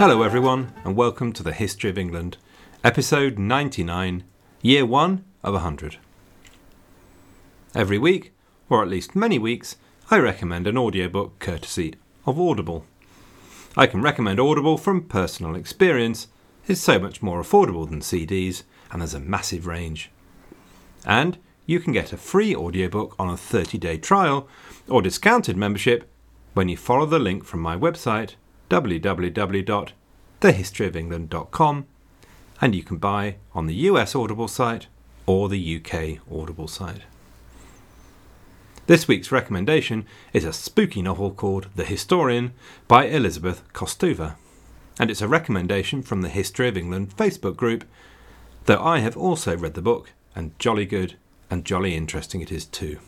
Hello, everyone, and welcome to the History of England, episode 99, year 1 of 100. Every week, or at least many weeks, I recommend an audiobook courtesy of Audible. I can recommend Audible from personal experience. It's so much more affordable than CDs, and there's a massive range. And you can get a free audiobook on a 30 day trial or discounted membership when you follow the link from my website www.thehistoryofengland.com and you can buy on the US Audible site or the UK Audible site. This week's recommendation is a spooky novel called The Historian by Elizabeth Kostova, and it's a recommendation from the History of England Facebook group, though I have also read the book, and jolly good and jolly interesting it is too.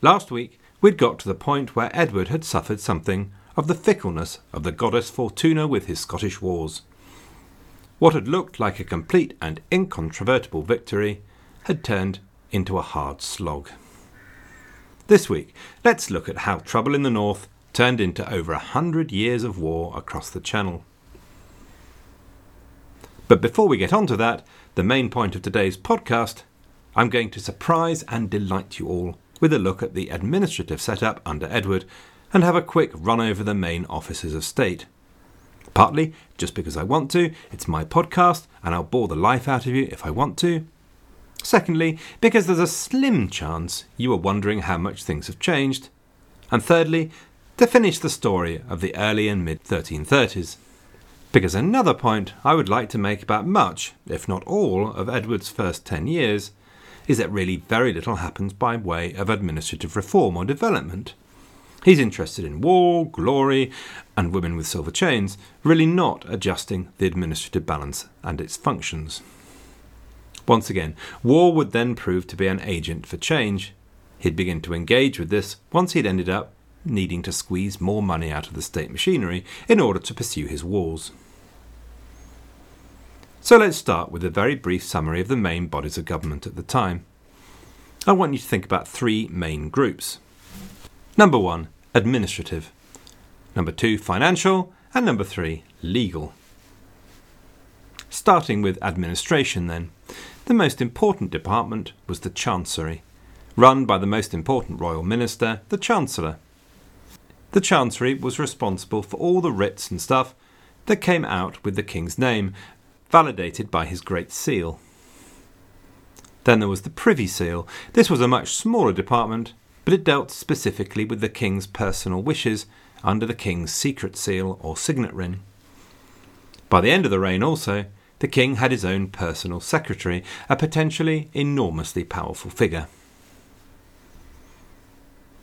Last week, we'd got to the point where Edward had suffered something of the fickleness of the goddess Fortuna with his Scottish wars. What had looked like a complete and incontrovertible victory had turned into a hard slog. This week, let's look at how trouble in the north turned into over a hundred years of war across the Channel. But before we get on to that, the main point of today's podcast, I'm going to surprise and delight you all with a look at the administrative setup under Edward and have a quick run over the main offices of state. Partly just because I want to, it's my podcast and I'll bore the life out of you if I want to. Secondly, because there's a slim chance you are wondering how much things have changed. And thirdly, to finish the story of the early and mid 1330s. Because another point I would like to make about much, if not all, of Edward's first ten years is that really very little happens by way of administrative reform or development. He's interested in war, glory, and women with silver chains, really not adjusting the administrative balance and its functions. Once again, war would then prove to be an agent for change. He'd begin to engage with this once he'd ended up needing to squeeze more money out of the state machinery in order to pursue his wars. So let's start with a very brief summary of the main bodies of government at the time. I want you to think about three main groups. Number one, administrative. Number two, financial. And number three, legal. Starting with administration, then, the most important department was the Chancery, run by the most important royal minister, the Chancellor. The Chancery was responsible for all the writs and stuff that came out with the King's name, validated by his Great Seal. Then there was the Privy Seal. This was a much smaller department, but it dealt specifically with the King's personal wishes under the King's Secret Seal or Signet Ring. By the end of the reign, also, the King had his own personal secretary, a potentially enormously powerful figure.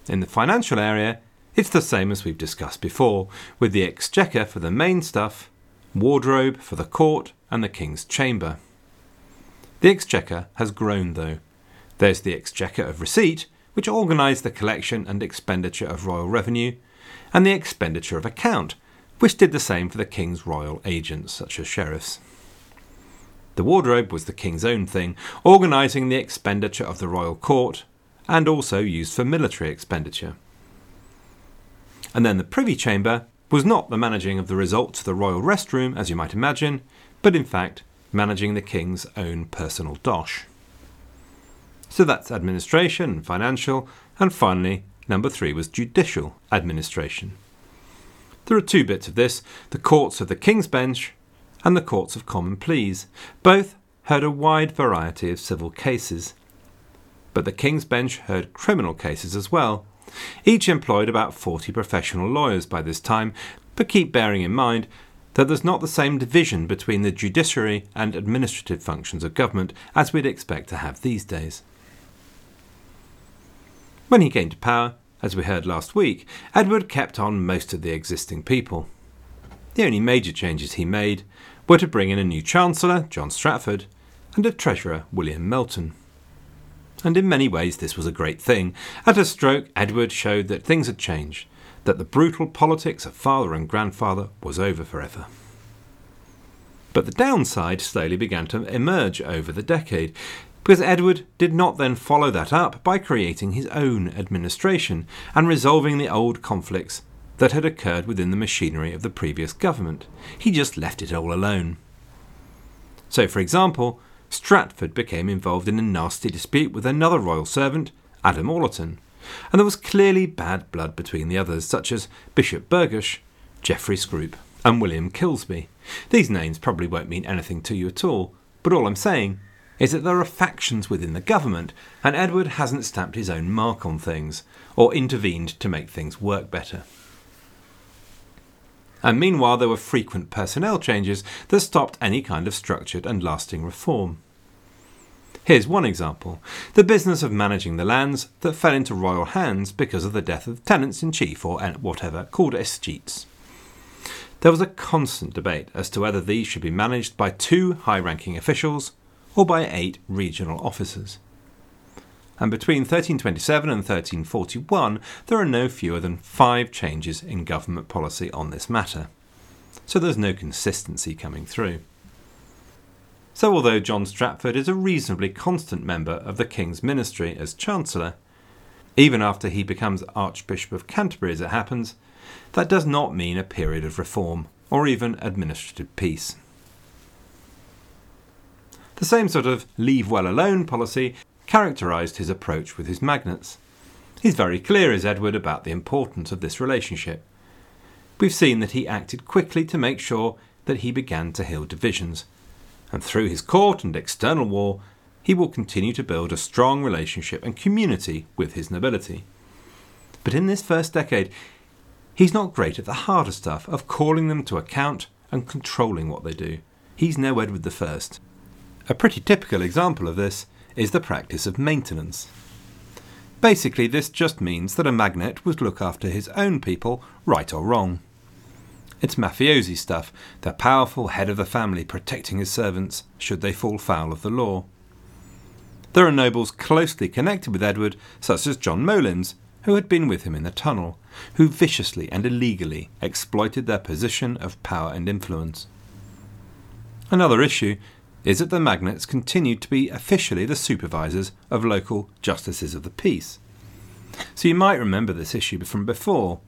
In the financial area, it's the same as we've discussed before, with the exchequer for the main stuff, wardrobe for the court, and the King's chamber. The exchequer has grown, though. There's the exchequer of receipt, which organised the collection and expenditure of royal revenue, and the expenditure of account, which did the same for the King's royal agents, such as sheriffs. The wardrobe was the King's own thing, organising the expenditure of the royal court, and also used for military expenditure. And then the Privy Chamber was not the managing of the results of the royal restroom, as you might imagine, but in fact managing the king's own personal dosh. So that's administration, and financial, and finally, number three was judicial administration. There are two bits of this the courts of the King's Bench and the courts of common pleas. Both heard a wide variety of civil cases. But the King's Bench heard criminal cases as well, each employed about 40 professional lawyers by this time, but keep bearing in mind that there's not the same division between the judiciary and administrative functions of government as we'd expect to have these days. When he came to power, as we heard last week, Edward kept on most of the existing people. The only major changes he made were to bring in a new Chancellor, John Stratford, and a Treasurer, William Melton and in many ways this was a great thing. At a stroke, Edward showed that things had changed, that the brutal politics of father and grandfather was over forever. But the downside slowly began to emerge over the decade, because Edward did not then follow that up by creating his own administration and resolving the old conflicts that had occurred within the machinery of the previous government. He just left it all alone. So, for example, Stratford became involved in a nasty dispute with another royal servant, Adam Orleton, and there was clearly bad blood between the others, such as Bishop Burghersh, Geoffrey Scrope, and William Kilsby. These names probably won't mean anything to you at all, but all I'm saying is that there are factions within the government, and Edward hasn't stamped his own mark on things, or intervened to make things work better. And meanwhile, there were frequent personnel changes that stopped any kind of structured and lasting reform. Here's one example the business of managing the lands that fell into royal hands because of the death of tenants in chief or whatever, called escheats. There was a constant debate as to whether these should be managed by two high ranking officials or by eight regional officers. And between 1327 and 1341, there are no fewer than five changes in government policy on this matter. So there's no consistency coming through. So, although John Stratford is a reasonably constant member of the King's ministry as Chancellor, even after he becomes Archbishop of Canterbury as it happens, that does not mean a period of reform or even administrative peace. The same sort of leave well alone policy characterised his approach with his magnates. He's very clear, is Edward, about the importance of this relationship. We've seen that he acted quickly to make sure that he began to heal divisions, and through his court and external war, he will continue to build a strong relationship and community with his nobility. But in this first decade, he's not great at the harder stuff of calling them to account and controlling what they do. He's no Edward I. A pretty typical example of this is the practice of maintenance. Basically, this just means that a magnate would look after his own people, right or wrong. It's mafiosi stuff, the powerful head of the family protecting his servants should they fall foul of the law. There are nobles closely connected with Edward, such as John Molyns, who had been with him in the tunnel, who viciously and illegally exploited their position of power and influence. Another issue is that the magnates continued to be officially the supervisors of local justices of the peace. So you might remember this issue from before.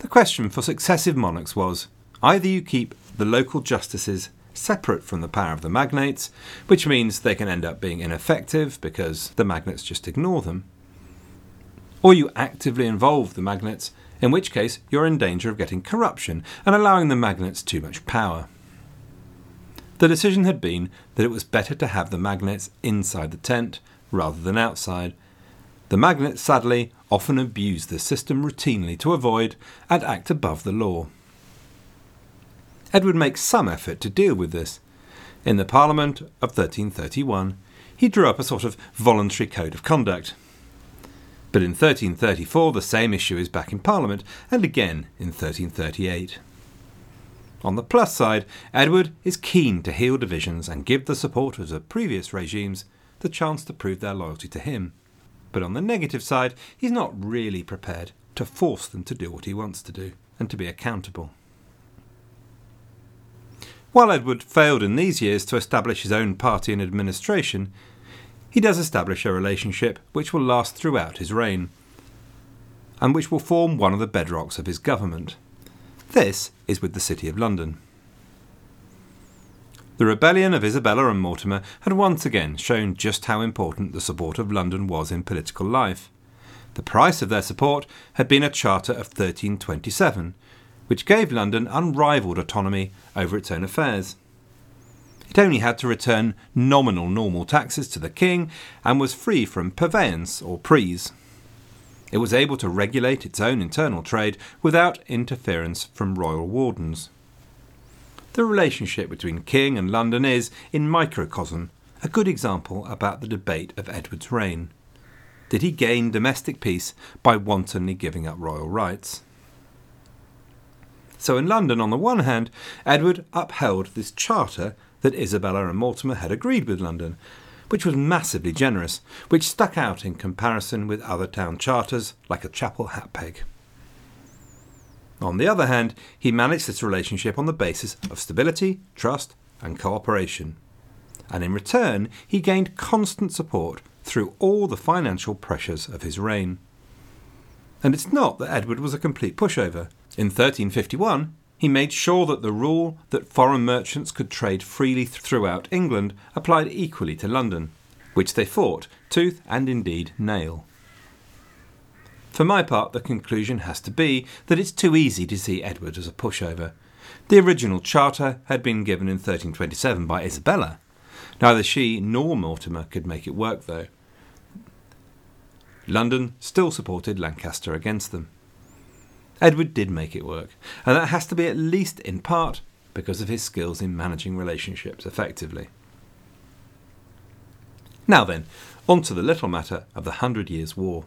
The question for successive monarchs was either you keep the local justices separate from the power of the magnates, which means they can end up being ineffective because the magnates just ignore them, or you actively involve the magnates, in which case you're in danger of getting corruption and allowing the magnates too much power. The decision had been that it was better to have the magnates inside the tent rather than outside. The magnates, sadly, often abuse the system routinely to avoid and act above the law. Edward makes some effort to deal with this. In the Parliament of 1331, he drew up a sort of voluntary code of conduct. But in 1334, the same issue is back in Parliament, and again in 1338. On the plus side, Edward is keen to heal divisions and give the supporters of previous regimes the chance to prove their loyalty to him. But on the negative side, he's not really prepared to force them to do what he wants to do and to be accountable. While Edward failed in these years to establish his own party and administration, he does establish a relationship which will last throughout his reign, and which will form one of the bedrocks of his government. This is with the City of London. The rebellion of Isabella and Mortimer had once again shown just how important the support of London was in political life. The price of their support had been a Charter of 1327, which gave London unrivalled autonomy over its own affairs. It only had to return nominal normal taxes to the king and was free from purveyance or prise. It was able to regulate its own internal trade without interference from royal wardens. The relationship between King and London is, in microcosm, a good example about the debate of Edward's reign. Did he gain domestic peace by wantonly giving up royal rights? So in London, on the one hand, Edward upheld this charter that Isabella and Mortimer had agreed with London, which was massively generous, which stuck out in comparison with other town charters like a chapel hat peg. On the other hand, he managed this relationship on the basis of stability, trust, and cooperation. And in return, he gained constant support through all the financial pressures of his reign. And it's not that Edward was a complete pushover. In 1351, he made sure that the rule that foreign merchants could trade freely throughout England applied equally to London, which they fought tooth and indeed nail. For my part, the conclusion has to be that it's too easy to see Edward as a pushover. The original charter had been given in 1327 by Isabella. Neither she nor Mortimer could make it work, though. London still supported Lancaster against them. Edward did make it work, and that has to be at least in part because of his skills in managing relationships effectively. Now then, on to the little matter of the Hundred Years' War.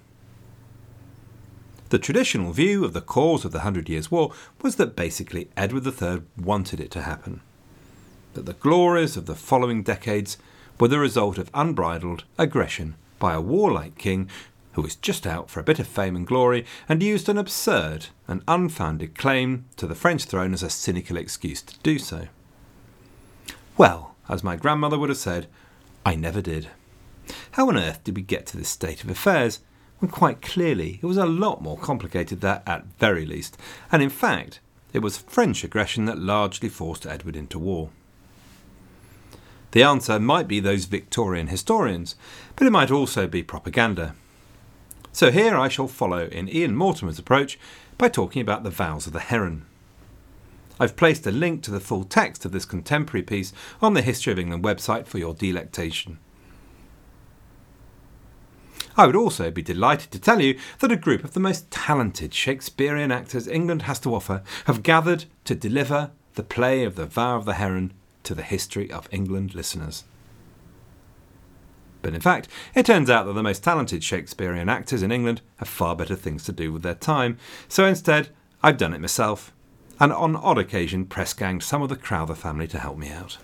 The traditional view of the cause of the Hundred Years' War was that basically Edward III wanted it to happen, that the glories of the following decades were the result of unbridled aggression by a warlike king who was just out for a bit of fame and glory and used an absurd and unfounded claim to the French throne as a cynical excuse to do so. Well, as my grandmother would have said, I never did. How on earth did we get to this state of affairs when quite clearly it was a lot more complicated than that at very least, and in fact, it was French aggression that largely forced Edward into war? The answer might be those Victorian historians, but it might also be propaganda. So here I shall follow in Ian Mortimer's approach by talking about the vows of the heron. I've placed a link to the full text of this contemporary piece on the History of England website for your delectation. I would also be delighted to tell you that a group of the most talented Shakespearean actors England has to offer have gathered to deliver the play of The Vow of the Heron to the History of England listeners. But in fact, it turns out that the most talented Shakespearean actors in England have far better things to do with their time, so instead, I've done it myself, and on odd occasion press ganged some of the Crowther family to help me out.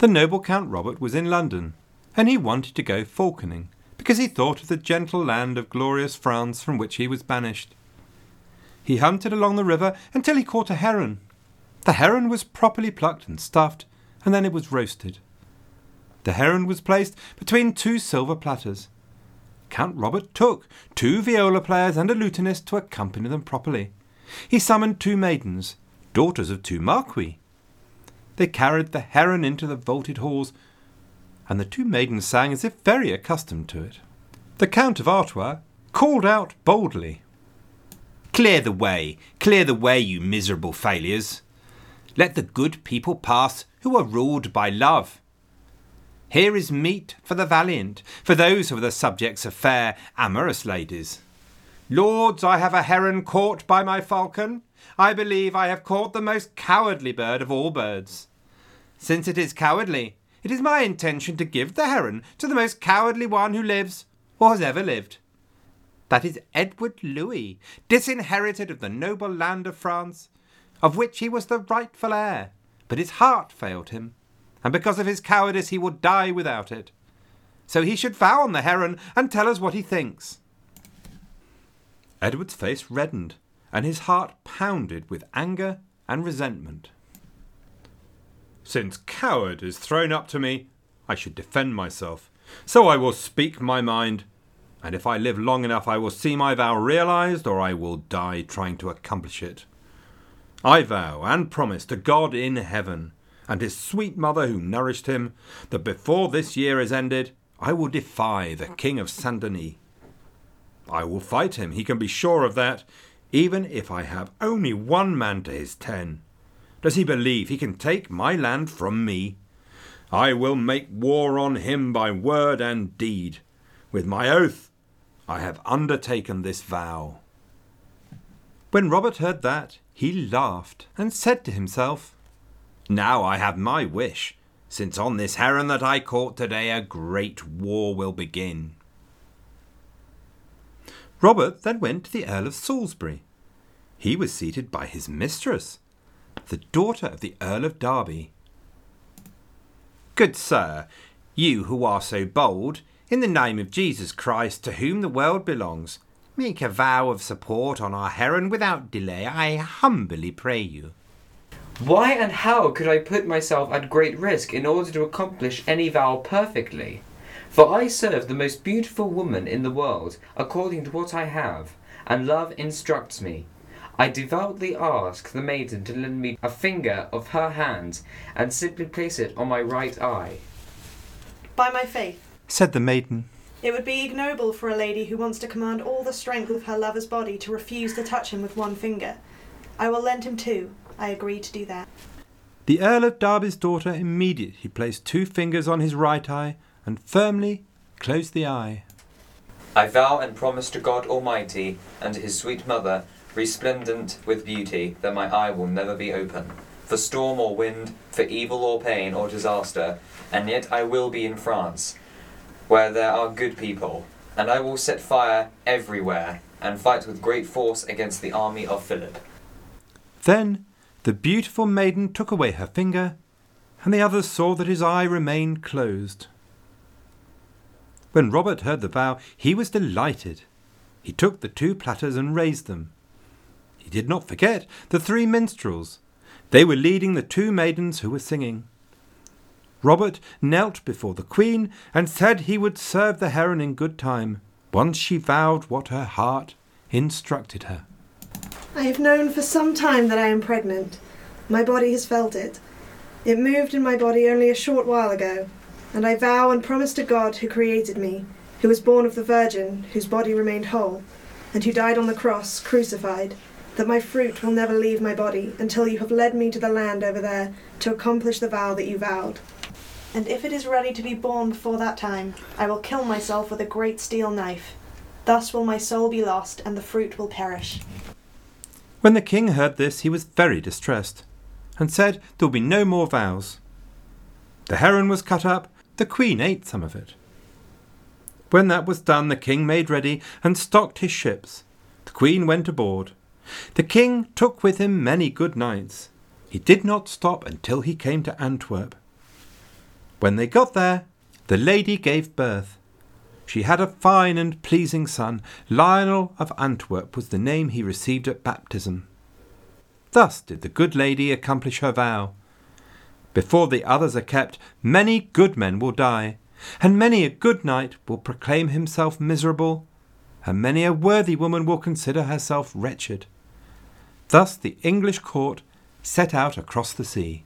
The noble Count Robert was in London, and he wanted to go falconing, because he thought of the gentle land of glorious France from which he was banished. He hunted along the river until he caught a heron. The heron was properly plucked and stuffed, and then it was roasted. The heron was placed between two silver platters. Count Robert took two viola players and a lutenist to accompany them properly. He summoned two maidens, daughters of two marquis. They carried the heron into the vaulted halls, and the two maidens sang as if very accustomed to it. The Count of Artois called out boldly, Clear the way, clear the way, you miserable failures. Let the good people pass who are ruled by love. Here is meat for the valiant, for those who are the subjects of fair, amorous ladies. Lords, I have a heron caught by my falcon. I believe I have caught the most cowardly bird of all birds. Since it is cowardly, it is my intention to give the heron to the most cowardly one who lives or has ever lived. That is Edward Louis, disinherited of the noble land of France, of which he was the rightful heir, but his heart failed him and because of his cowardice he will die without it. So he should vow on the heron and tell us what he thinks. Edward's face reddened, and his heart pounded with anger and resentment. Since coward is thrown up to me, I should defend myself. So I will speak my mind, and if I live long enough, I will see my vow realized, or I will die trying to accomplish it. I vow and promise to God in heaven and his sweet mother who nourished him, that before this year is ended, I will defy the King of Saint Denis. I will fight him, he can be sure of that, even if I have only one man to his ten. Does he believe he can take my land from me? I will make war on him by word and deed. With my oath, I have undertaken this vow. When Robert heard that, he laughed and said to himself, now I have my wish, since on this heron that I caught today a great war will begin. Robert then went to the Earl of Salisbury. He was seated by his mistress, the daughter of the Earl of Derby. Good sir, you who are so bold, in the name of Jesus Christ, to whom the world belongs, make a vow of support on our heron without delay, I humbly pray you. Why and how could I put myself at great risk in order to accomplish any vow perfectly? For I serve the most beautiful woman in the world, according to what I have, and love instructs me. I devoutly ask the maiden to lend me a finger of her hand and simply place it on my right eye. By my faith, said the maiden. it would be ignoble for a lady who wants to command all the strength of her lover's body to refuse to touch him with one finger. I will lend him two. I agree to do that. The Earl of Derby's daughter immediately placed two fingers on his right eye and firmly closed the eye. I vow and promise to God Almighty and to his sweet mother, resplendent with beauty, that my eye will never be open. For storm or wind, for evil or pain or disaster, and yet I will be in France, where there are good people, and I will set fire everywhere, and fight with great force against the army of Philip. Then the beautiful maiden took away her finger, and the others saw that his eye remained closed. When Robert heard the vow, he was delighted. He took the two platters and raised them. He did not forget the three minstrels. They were leading the two maidens who were singing. Robert knelt before the queen and said he would serve the heron in good time, once she vowed what her heart instructed her. I have known for some time that I am pregnant. My body has felt it. It moved in my body only a short while ago, and I vow and promise to God who created me, who was born of the Virgin, whose body remained whole, and who died on the cross, crucified, that my fruit will never leave my body until you have led me to the land over there to accomplish the vow that you vowed. And if it is ready to be born before that time, I will kill myself with a great steel knife. Thus will my soul be lost, and the fruit will perish. When the king heard this, he was very distressed, and said there would be no more vows. The heron was cut up, the queen ate some of it. When that was done, the king made ready and stocked his ships. The queen went aboard. The king took with him many good knights. He did not stop until he came to Antwerp. When they got there, the lady gave birth. She had a fine and pleasing son. Lionel of Antwerp was the name he received at baptism. Thus did the good lady accomplish her vow. Before the others are kept, many good men will die, and many a good knight will proclaim himself miserable, and many a worthy woman will consider herself wretched. Thus the English court set out across the sea.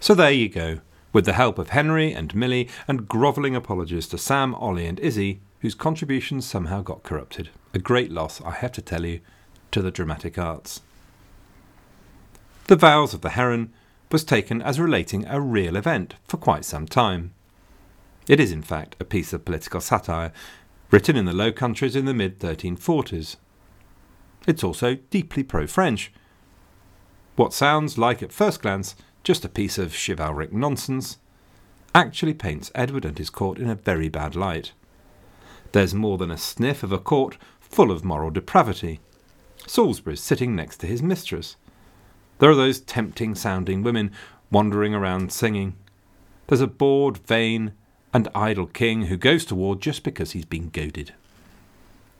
So there you go, with the help of Henry and Millie and grovelling apologies to Sam, Ollie, and Izzy, whose contributions somehow got corrupted. A great loss, I have to tell you, to the dramatic arts. The Vows of the Heron was taken as relating a real event for quite some time. It is, in fact, a piece of political satire written in the Low Countries in the mid 1340s. It's also deeply pro French. What sounds like, at first glance, just a piece of chivalric nonsense actually paints Edward and his court in a very bad light. There's more than a sniff of a court full of moral depravity. Salisbury's sitting next to his mistress. There are those tempting sounding women wandering around singing. There's a bored, vain, and idle king who goes to war just because he's been goaded.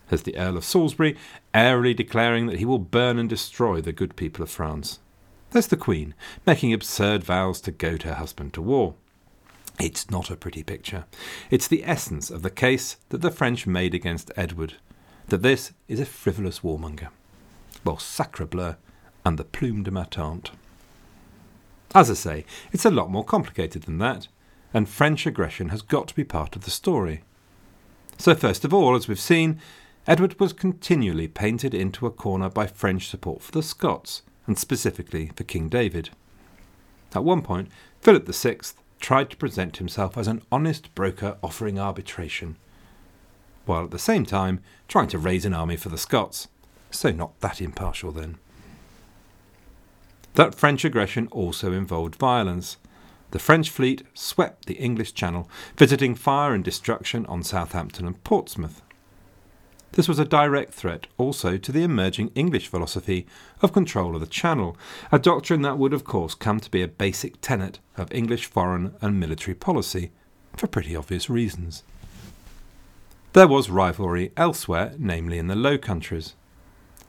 There's the Earl of Salisbury airily declaring that he will burn and destroy the good people of France. There's the Queen making absurd vows to goad her husband to war. It's not a pretty picture. It's the essence of the case that the French made against Edward, that this is a frivolous warmonger. Well, sacre bleu, and the plume de ma tante. As I say, it's a lot more complicated than that, and French aggression has got to be part of the story. So, first of all, as we've seen, Edward was continually painted into a corner by French support for the Scots, and specifically for King David. At one point, Philip VI tried to present himself as an honest broker offering arbitration, while at the same time trying to raise an army for the Scots. So, not that impartial then. That French aggression also involved violence. The French fleet swept the English Channel, visiting fire and destruction on Southampton and Portsmouth. This was a direct threat also to the emerging English philosophy of control of the Channel, a doctrine that would, of course, come to be a basic tenet of English foreign and military policy, for pretty obvious reasons. There was rivalry elsewhere, namely in the Low Countries.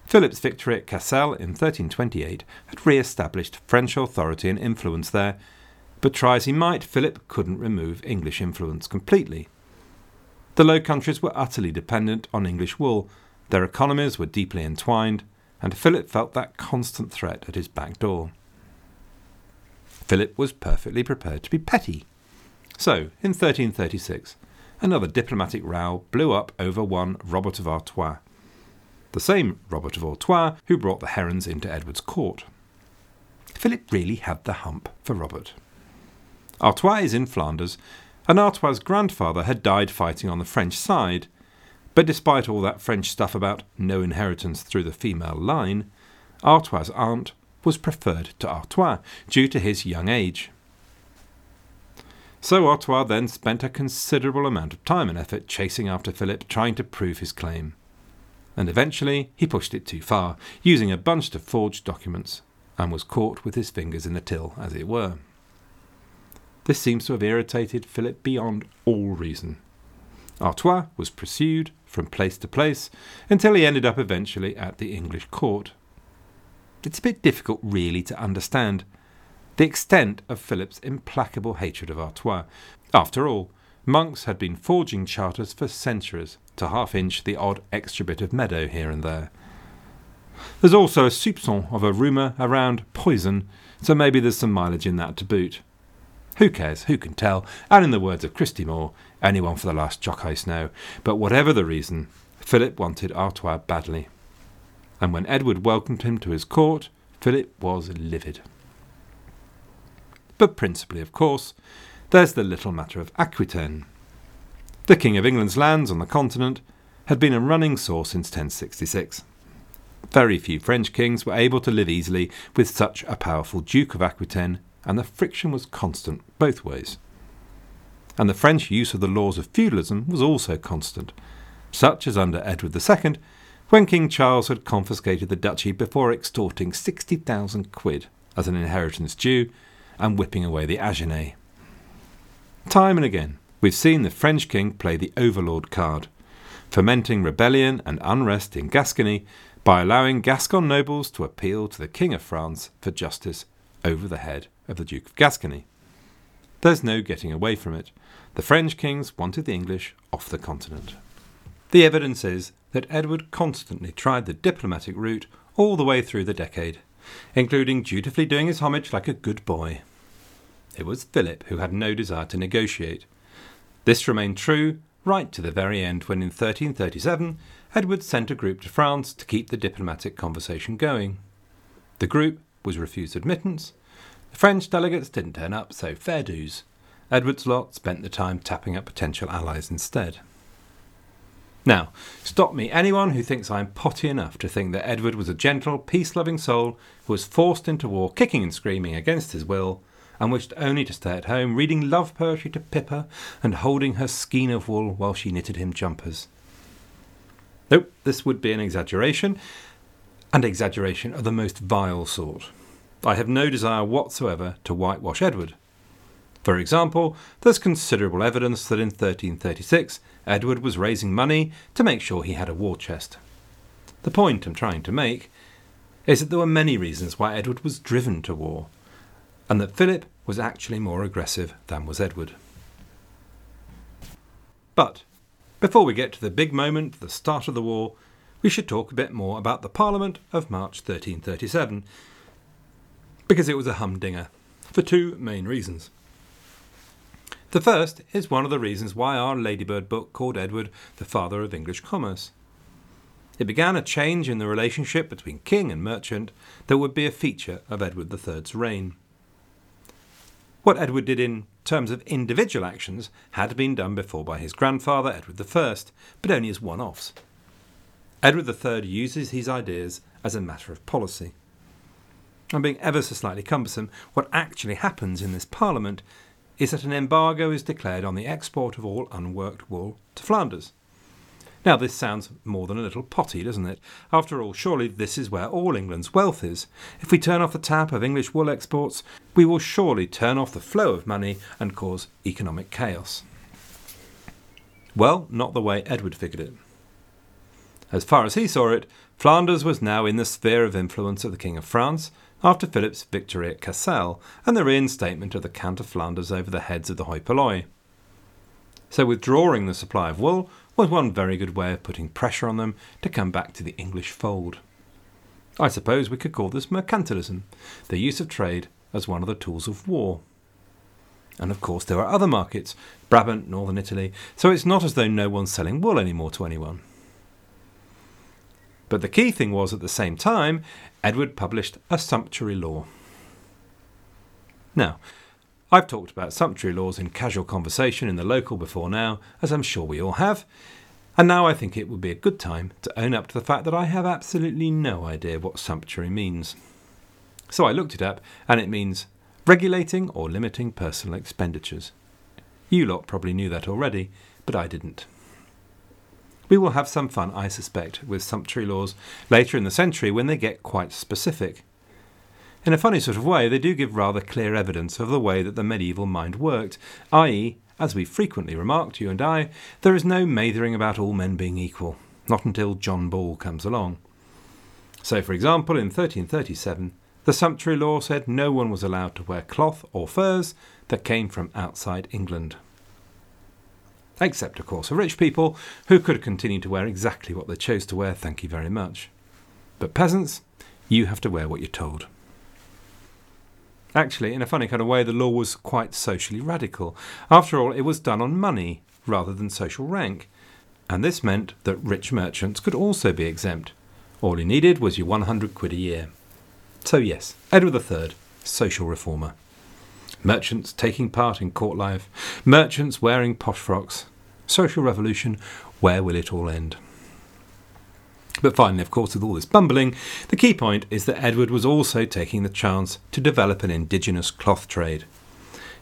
Philip's victory at Cassel in 1328 had re established French authority and influence there, but try as he might, Philip couldn't remove English influence completely. The Low Countries were utterly dependent on English wool, Their economies were deeply entwined, and Philip felt that constant threat at his back door. Philip was perfectly prepared to be petty. So, in 1336, another diplomatic row blew up over one Robert of Artois, the same Robert of Artois who brought the herons into Edward's court. Philip really had the hump for Robert. Artois is in Flanders, and Artois' grandfather had died fighting on the French side, but despite all that French stuff about no inheritance through the female line, Artois' aunt was preferred to Artois due to his young age. So Artois then spent a considerable amount of time and effort chasing after Philip, trying to prove his claim. And eventually he pushed it too far, using a bunch of forged documents, and was caught with his fingers in the till, as it were. This seems to have irritated Philip beyond all reason. Artois was pursued from place to place until he ended up eventually at the English court. It's a bit difficult, really, to understand the extent of Philip's implacable hatred of Artois. After all, monks had been forging charters for centuries to half inch the odd extra bit of meadow here and there. There's also a soupçon of a rumour around poison, so maybe there's some mileage in that to boot. Who cares? Who can tell? And in the words of Christy Moore, anyone for the last jock I know. But whatever the reason, Philip wanted Artois badly. And when Edward welcomed him to his court, Philip was livid. But principally, of course, there's the little matter of Aquitaine. The King of England's lands on the continent had been a running sore since 1066. Very few French kings were able to live easily with such a powerful Duke of Aquitaine, and the friction was constant both ways. And the French use of the laws of feudalism was also constant, such as under Edward II, when King Charles had confiscated the duchy before extorting 60,000 quid as an inheritance due and whipping away the Agenais. Time and again, we've seen the French king play the overlord card, fomenting rebellion and unrest in Gascony by allowing Gascon nobles to appeal to the King of France for justice over the head of the Duke of Gascony. There's no getting away from it. The French kings wanted the English off the continent. The evidence is that Edward constantly tried the diplomatic route all the way through the decade, including dutifully doing his homage like a good boy. It was Philip who had no desire to negotiate. This remained true right to the very end when in 1337 Edward sent a group to France to keep the diplomatic conversation going. The group was refused admittance. French delegates didn't turn up, so fair dues. Edward's lot spent the time tapping up potential allies instead. Now, stop me anyone who thinks I'm potty enough to think that Edward was a gentle, peace loving soul who was forced into war kicking and screaming against his will, and wished only to stay at home reading love poetry to Pippa and holding her skein of wool while she knitted him jumpers. Nope, this would be an exaggeration, and exaggeration of the most vile sort. I have no desire whatsoever to whitewash Edward. For example, there's considerable evidence that in 1336 Edward was raising money to make sure he had a war chest. The point I'm trying to make is that there were many reasons why Edward was driven to war, and that Philip was actually more aggressive than was Edward. But before we get to the big moment, the start of the war, we should talk a bit more about the Parliament of March 1337, because it was a humdinger, for two main reasons. The first is one of the reasons why our Ladybird book called Edward the father of English commerce. It began a change in the relationship between king and merchant that would be a feature of Edward III's reign. What Edward did in terms of individual actions had been done before by his grandfather, Edward I, but only as one offs. Edward III uses his ideas as a matter of policy. And being ever so slightly cumbersome, what actually happens in this Parliament is that an embargo is declared on the export of all unworked wool to Flanders. Now, this sounds more than a little potty, doesn't it? After all, surely this is where all England's wealth is. If we turn off the tap of English wool exports, we will surely turn off the flow of money and cause economic chaos. Well, not the way Edward figured it. As far as he saw it, Flanders was now in the sphere of influence of the King of France after Philip's victory at Cassel and the reinstatement of the Count of Flanders over the heads of the hoi. So, withdrawing the supply of wool was one very good way of putting pressure on them to come back to the English fold. I suppose we could call this mercantilism, the use of trade as one of the tools of war. And of course, there are other markets, Brabant, northern Italy, so it's not as though no one's selling wool anymore to anyone. But the key thing was, at the same time, Edward published a sumptuary law. Now, I've talked about sumptuary laws in casual conversation in the local before now, as I'm sure we all have, and now I think it would be a good time to own up to the fact that I have absolutely no idea what sumptuary means. So I looked it up, and it means regulating or limiting personal expenditures. You lot probably knew that already, but I didn't. We will have some fun, I suspect, with sumptuary laws later in the century when they get quite specific. In a funny sort of way, they do give rather clear evidence of the way that the medieval mind worked, i.e., as we frequently remarked, you and I, there is no mathering about all men being equal, not until John Ball comes along. So, for example, in 1337, the sumptuary law said no one was allowed to wear cloth or furs that came from outside England except, of course, for rich people who could continue to wear exactly what they chose to wear, thank you very much. But peasants, you have to wear what you're told. Actually, in a funny kind of way, the law was quite socially radical. After all, it was done on money rather than social rank, and this meant that rich merchants could also be exempt. All you needed was your 100 quid a year. So, yes, Edward III, social reformer merchants taking part in court life, merchants wearing posh frocks. Social revolution, where will it all end? But finally, of course, with all this bumbling, the key point is that Edward was also taking the chance to develop an indigenous cloth trade.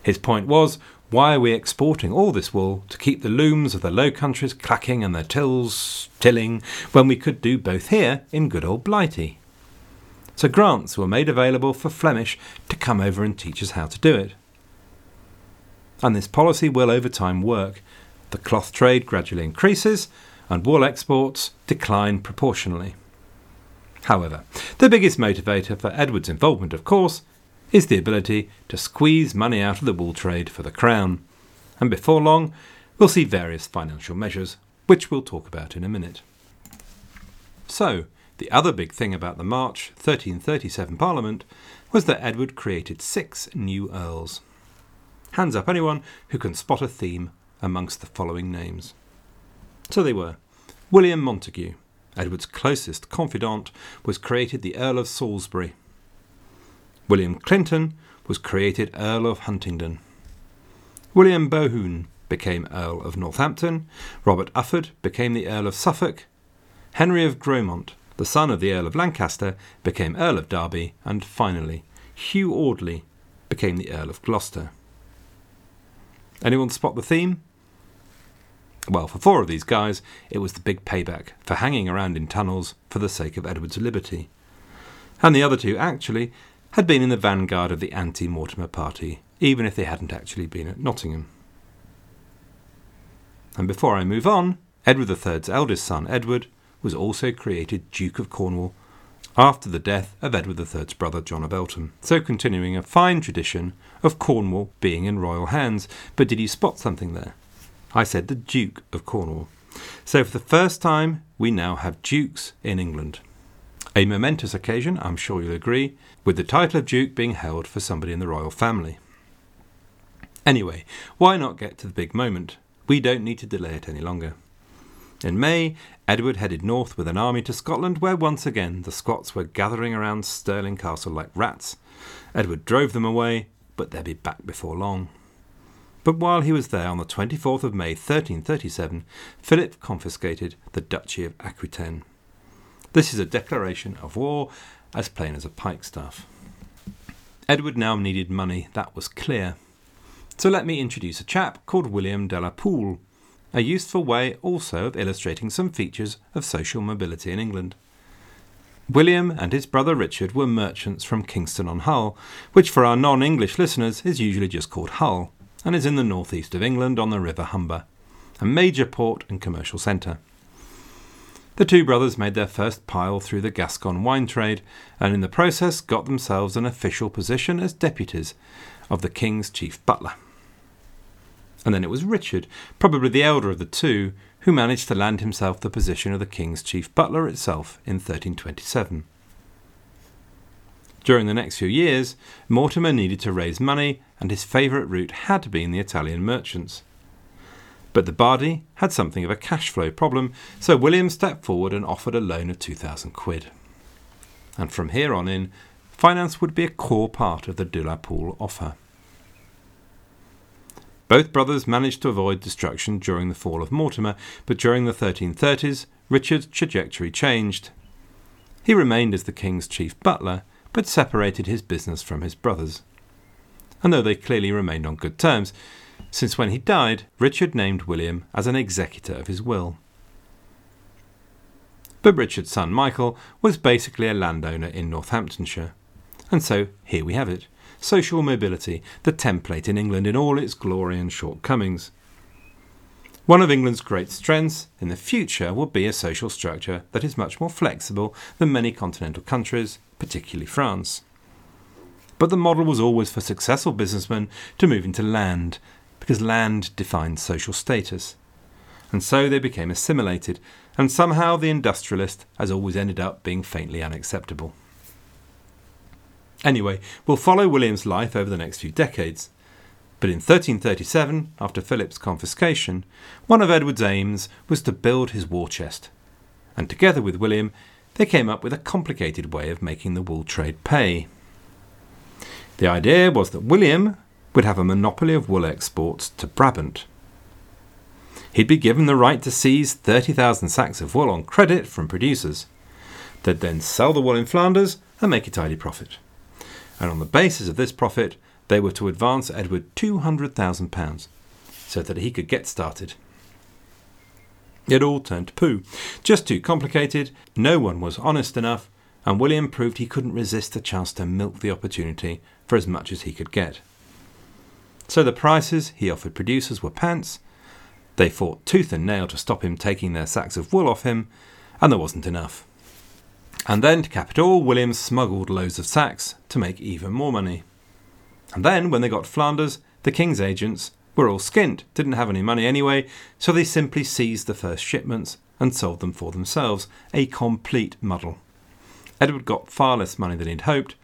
His point was why are we exporting all this wool to keep the looms of the Low Countries clacking and their tills tilling when we could do both here in good old Blighty? So grants were made available for Flemish to come over and teach us how to do it. And this policy will over time work. The cloth trade gradually increases, and wool exports decline proportionally. However, the biggest motivator for Edward's involvement, of course, is the ability to squeeze money out of the wool trade for the Crown. And before long, we'll see various financial measures, which we'll talk about in a minute. So, the other big thing about the March 1337 Parliament was that Edward created six new earls. Hands up anyone who can spot a theme amongst the following names. So they were William Montague, Edward's closest confidant, was created the Earl of Salisbury. William Clinton was created Earl of Huntingdon. William Bohun became Earl of Northampton. Robert Ufford became the Earl of Suffolk. Henry of Grosmont the son of the Earl of Lancaster, became Earl of Derby, and finally, Hugh Audley became the Earl of Gloucester. Anyone spot the theme? Well, for four of these guys, it was the big payback for hanging around in tunnels for the sake of Edward's liberty. And the other two, actually, had been in the vanguard of the anti Mortimer party, even if they hadn't actually been at Nottingham. And before I move on, Edward III's eldest son, Edward, was also created Duke of Cornwall after the death of Edward III's brother John of Eltham, so continuing a fine tradition of Cornwall being in royal hands. But did you spot something there? I said the Duke of Cornwall. So for the first time, we now have dukes in England. A momentous occasion, I'm sure you'll agree, with the title of Duke being held for somebody in the royal family. Anyway, why not get to the big moment? We don't need to delay it any longer. In May, Edward headed north with an army to Scotland, where once again the Scots were gathering around Stirling Castle like rats. Edward drove them away, but they'd be back before long. But while he was there on the 24th of May 1337, Philip confiscated the Duchy of Aquitaine. This is a declaration of war, as plain as a pikestaff. Edward now needed money, that was clear. So let me introduce a chap called William de la Pole, a useful way also of illustrating some features of social mobility in England. William and his brother Richard were merchants from Kingston on Hull, which for our non English listeners is usually just called Hull, and is in the northeast of England on the River Humber, a major port and commercial centre. The two brothers made their first pile through the Gascon wine trade, and in the process got themselves an official position as deputies of the King's chief butler. And then it was Richard, probably the elder of the two, who managed to land himself the position of the king's chief butler itself in 1327. During the next few years, Mortimer needed to raise money, and his favourite route had been the Italian merchants. But the Bardi had something of a cash flow problem, so William stepped forward and offered a loan of 2,000 quid. And from here on in, finance would be a core part of the de la Pole offer. Both brothers managed to avoid destruction during the fall of Mortimer, but during the 1330s, Richard's trajectory changed. He remained as the king's chief butler, but separated his business from his brothers. And though they clearly remained on good terms, since when he died, Richard named William as an executor of his will. But Richard's son Michael was basically a landowner in Northamptonshire. And so here we have it social mobility, the template in England in all its glory and shortcomings. One of England's great strengths in the future will be a social structure that is much more flexible than many continental countries, particularly France. But the model was always for successful businessmen to move into land, because land defined social status. And so they became assimilated, and somehow the industrialist has always ended up being faintly unacceptable. Anyway, we'll follow William's life over the next few decades. But in 1337, after Philip's confiscation, one of Edward's aims was to build his war chest. And together with William, they came up with a complicated way of making the wool trade pay. The idea was that William would have a monopoly of wool exports to Brabant. He'd be given the right to seize 30,000 sacks of wool on credit from producers. They'd then sell the wool in Flanders and make a tidy profit and on the basis of this profit, they were to advance Edward £200,000 so that he could get started. It all turned to poo. Just too complicated, no one was honest enough, and William proved he couldn't resist the chance to milk the opportunity for as much as he could get. So the prices he offered producers were pants. They fought tooth and nail to stop him taking their sacks of wool off him, and there wasn't enough. And then, to cap it all, William smuggled loads of sacks to make even more money. And then, when they got Flanders, the king's agents were all skint, didn't have any money anyway, so they simply seized the first shipments and sold them for themselves. A complete muddle. Edward got far less money than he'd hoped,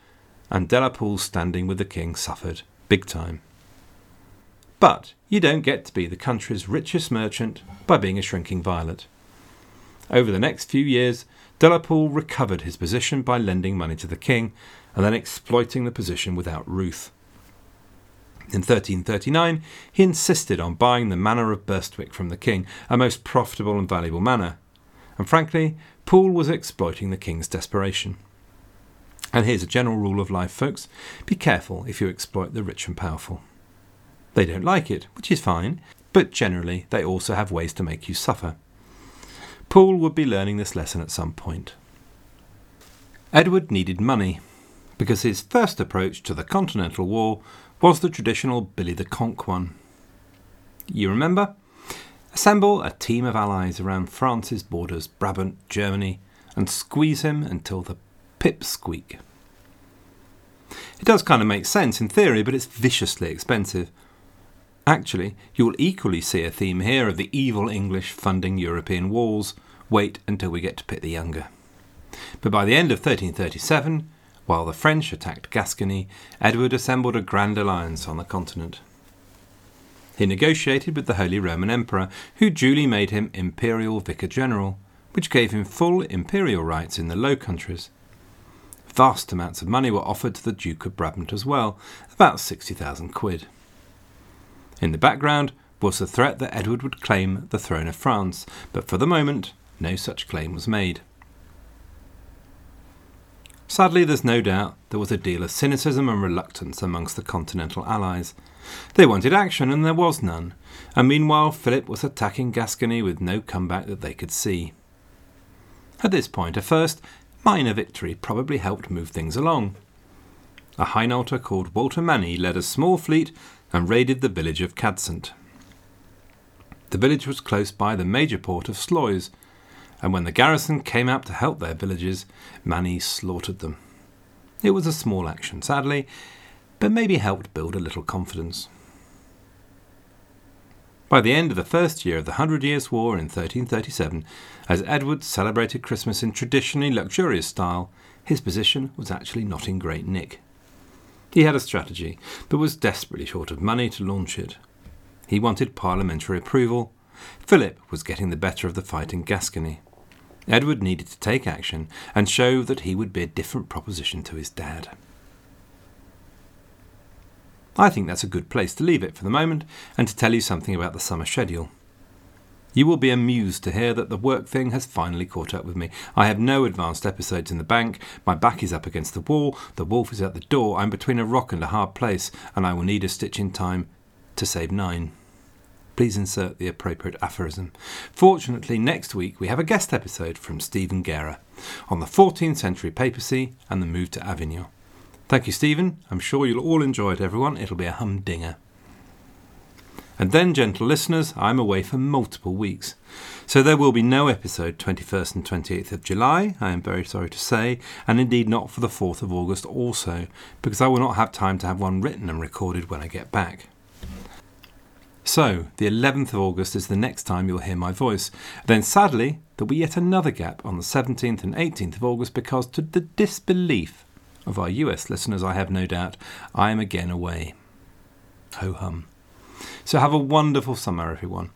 and De La Pole's standing with the king suffered big time. But you don't get to be the country's richest merchant by being a shrinking violet. Over the next few years, De La Pole recovered his position by lending money to the king and then exploiting the position without ruth. In 1339, he insisted on buying the manor of Burstwick from the king, a most profitable and valuable manor. And frankly, Pole was exploiting the king's desperation. And here's a general rule of life, folks be careful if you exploit the rich and powerful. They don't like it, which is fine, but generally they also have ways to make you suffer. Pole would be learning this lesson at some point. Edward needed money, because his first approach to the Continental War was the traditional Billy the Conk one. You remember? Assemble a team of allies around France's borders, Brabant, Germany, and squeeze him until the pips squeak. It does kind of make sense in theory, but it's viciously expensive. Actually, you will equally see a theme here of the evil English funding European wars. Wait until we get to Pitt the Younger. But by the end of 1337, while the French attacked Gascony, Edward assembled a grand alliance on the continent. He negotiated with the Holy Roman Emperor, who duly made him imperial vicar general, which gave him full imperial rights in the Low Countries. Vast amounts of money were offered to the Duke of Brabant as well, about 60,000 quid. In the background was the threat that Edward would claim the throne of France, but for the moment, no such claim was made. Sadly, there's no doubt there was a deal of cynicism and reluctance amongst the continental allies. They wanted action, and there was none, and meanwhile Philip was attacking Gascony with no comeback that they could see. At this point, a first minor victory probably helped move things along. A Hainaulter called Walter Manny led a small fleet and raided the village of Cadsand. The village was close by the major port of Sluys, and when the garrison came out to help their villages, Manny slaughtered them. It was a small action, sadly, but maybe helped build a little confidence. By the end of the first year of the Hundred Years' War in 1337, as Edward celebrated Christmas in traditionally luxurious style, his position was actually not in great nick. He had a strategy, but was desperately short of money to launch it. He wanted parliamentary approval. Philip was getting the better of the fight in Gascony. Edward needed to take action and show that he would be a different proposition to his dad. I think that's a good place to leave it for the moment and to tell you something about the summer schedule. You will be amused to hear that the work thing has finally caught up with me. I have no advanced episodes in the bank, my back is up against the wall, the wolf is at the door, I'm between a rock and a hard place, and I will need a stitch in time to save nine. Please insert the appropriate aphorism. Fortunately, next week we have a guest episode from Stephen Guerra on the 14th century papacy and the move to Avignon. Thank you, Stephen. I'm sure you'll all enjoy it, everyone. It'll be a humdinger. And then, gentle listeners, I'm away for multiple weeks. So there will be no episode 21st and 28th of July, I am very sorry to say, and indeed not for the 4th of August also, because I will not have time to have one written and recorded when I get back. So, the 11th of August is the next time you'll hear my voice. Then, sadly, there'll be yet another gap on the 17th and 18th of August because, to the disbelief of our US listeners, I have no doubt, I am again away. Ho hum. So have a wonderful summer, everyone.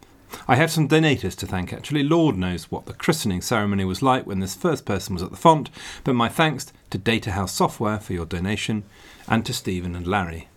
I have some donators to thank actually. Lord knows what the christening ceremony was like when this first person was at the font, but my thanks to Data House Software for your donation and to Stephen and Larry.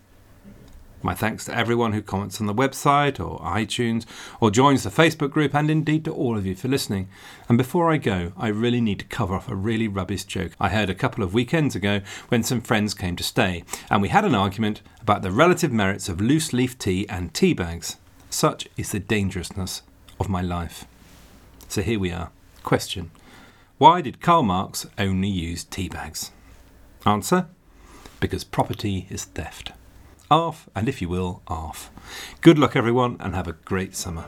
My thanks to everyone who comments on the website or iTunes or joins the Facebook group, and indeed to all of you for listening. And before I go, I really need to cover off a really rubbish joke I heard a couple of weekends ago when some friends came to stay, and we had an argument about the relative merits of loose leaf tea and tea bags. Such is the dangerousness of my life. So here we are. Question Why did Karl Marx only use tea bags? Answer Because property is theft. Arf, and if you will, arf. Good luck, everyone, and have a great summer.